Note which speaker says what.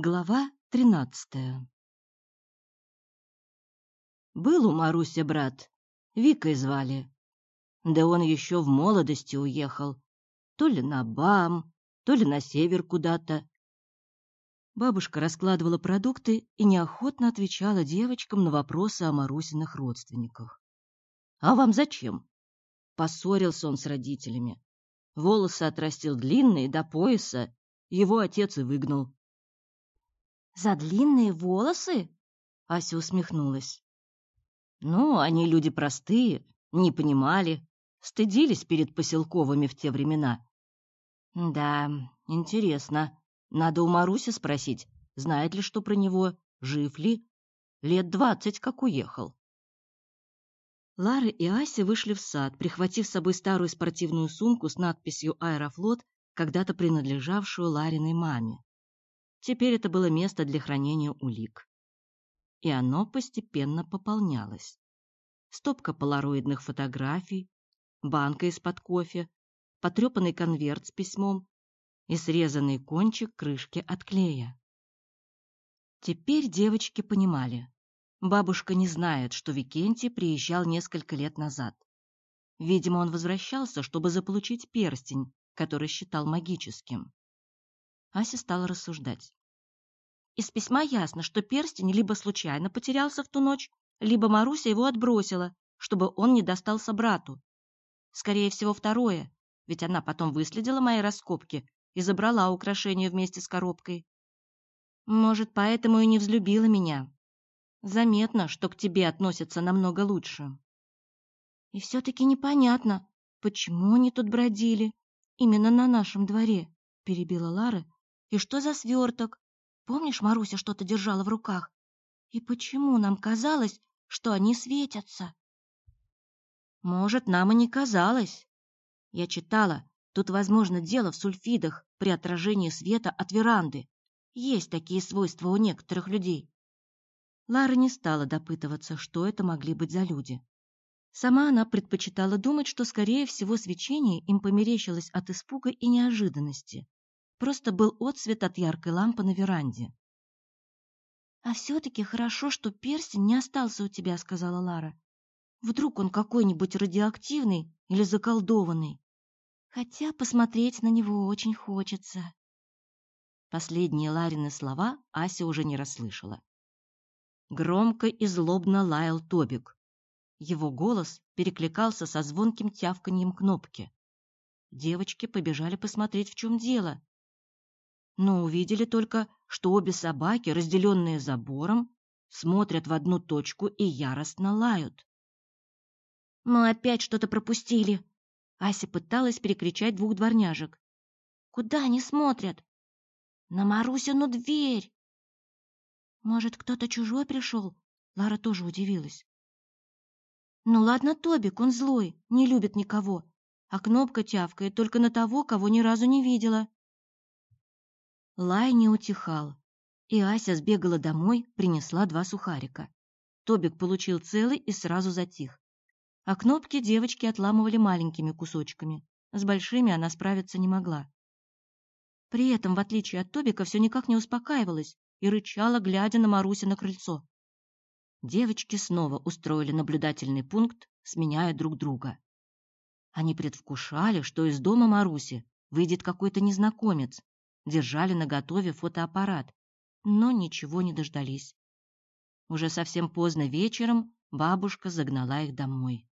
Speaker 1: Глава тринадцатая Был у Маруси брат, Викой звали. Да он еще в молодости уехал. То ли на БАМ, то ли на север куда-то. Бабушка раскладывала продукты и неохотно отвечала девочкам на вопросы о Марусиных родственниках. «А вам зачем?» Поссорился он с родителями. Волосы отрастил длинные до пояса, его отец и выгнал.
Speaker 2: За длинные волосы?
Speaker 1: Ася усмехнулась. Ну, они люди простые, не понимали, стыдились перед поселковыми в те времена. Да, интересно. Надо у Маруси спросить, знает ли что про него, жив ли. Лет двадцать как уехал. Лара и Ася вышли в сад, прихватив с собой старую спортивную сумку с надписью «Аэрофлот», когда-то принадлежавшую Лариной маме. Теперь это было место для хранения улик. И оно постепенно пополнялось. Стопка полароидных фотографий, банка из-под кофе, потрепанный конверт с письмом и срезанный кончик крышки от клея. Теперь девочки понимали. Бабушка не знает, что Викентий приезжал несколько лет назад. Видимо, он возвращался, чтобы заполучить перстень, который считал магическим. Ася стала рассуждать. Из письма ясно, что перстень либо случайно потерялся в ту ночь, либо Маруся его отбросила, чтобы он не достался брату. Скорее всего, второе, ведь она потом выследила мои раскопки и забрала украшение вместе с коробкой. Может, поэтому и не взлюбила меня. Заметно, что к тебе относятся намного лучше. И все-таки непонятно, почему они тут бродили, именно на нашем дворе, перебила Лара и что за сверток? Помнишь, Маруся что-то держала в руках? И почему нам казалось, что они светятся? Может, нам и не казалось. Я читала, тут возможно дело в сульфидах при отражении света от веранды. Есть такие свойства у некоторых людей. Лара не стала допытываться, что это могли быть за люди. Сама она предпочитала думать, что, скорее всего, свечение им померещилось от испуга и неожиданности. Просто был отсвет от яркой лампы на веранде. «А все-таки хорошо, что перстень не остался у тебя», — сказала Лара. «Вдруг он какой-нибудь радиоактивный или заколдованный? Хотя посмотреть на него очень хочется». Последние Ларины слова Ася уже не расслышала. Громко и злобно лаял Тобик. Его голос перекликался со звонким тявканьем кнопки. Девочки побежали посмотреть, в чем дело но увидели только, что обе собаки, разделенные забором, смотрят в одну точку и яростно лают. «Мы опять что-то пропустили!» Ася пыталась перекричать двух дворняжек. «Куда они смотрят?» «На Марусину дверь!» «Может, кто-то чужой пришел?» Лара тоже удивилась. «Ну ладно, Тобик, он злой, не любит никого, а кнопка тявкает только на того, кого ни разу не видела». Лай не утихал, и Ася сбегала домой, принесла два сухарика. Тобик получил целый и сразу затих. А кнопки девочки отламывали маленькими кусочками. С большими она справиться не могла. При этом, в отличие от Тобика, все никак не успокаивалась и рычала, глядя на Маруся на крыльцо. Девочки снова устроили наблюдательный пункт, сменяя друг друга. Они предвкушали, что из дома Маруси выйдет какой-то незнакомец, держали наготове фотоаппарат, но ничего не дождались. Уже совсем поздно вечером бабушка загнала их домой.